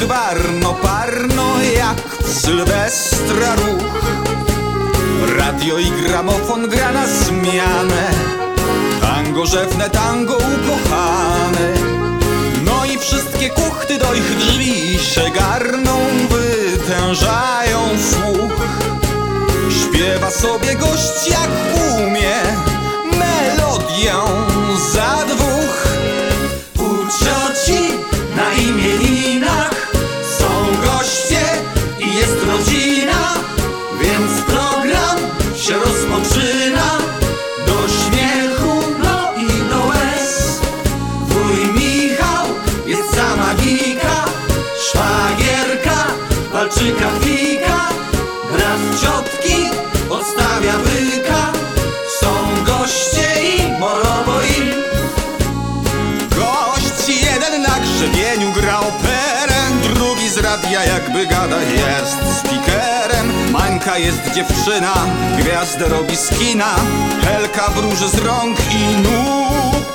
gwarno parno jak w Sylwestra ruch. Radio i gramofon gra na zmianę. Tango rzewne, tango ukochane. No i wszystkie kuchty do ich drzwi się garną Wytężają słuch. Śpiewa sobie gość jak umie walczyka fika Brat ciotki odstawia byka Są goście i morowo im. Gość jeden na grzebieniu gra operę Drugi z radia jakby gada jest speakerem Mańka jest dziewczyna, gwiazdę robi z kina Helka wróży z rąk i nóg.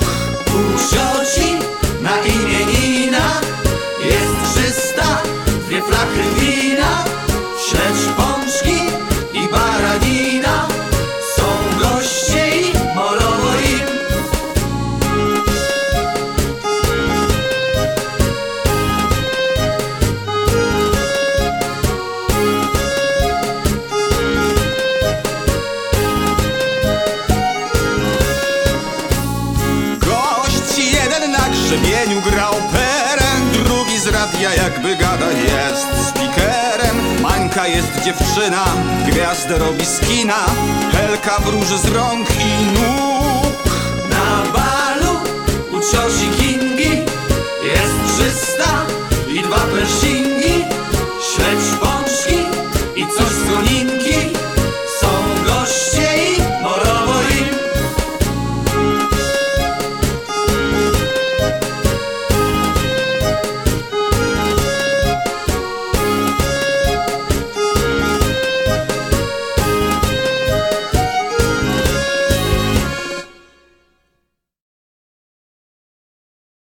U cioci na imieninach jakby gada jest speakerem Mańka jest dziewczyna, gwiazdę robi z kina. Helka wróży z rąk i nóg. Na balu u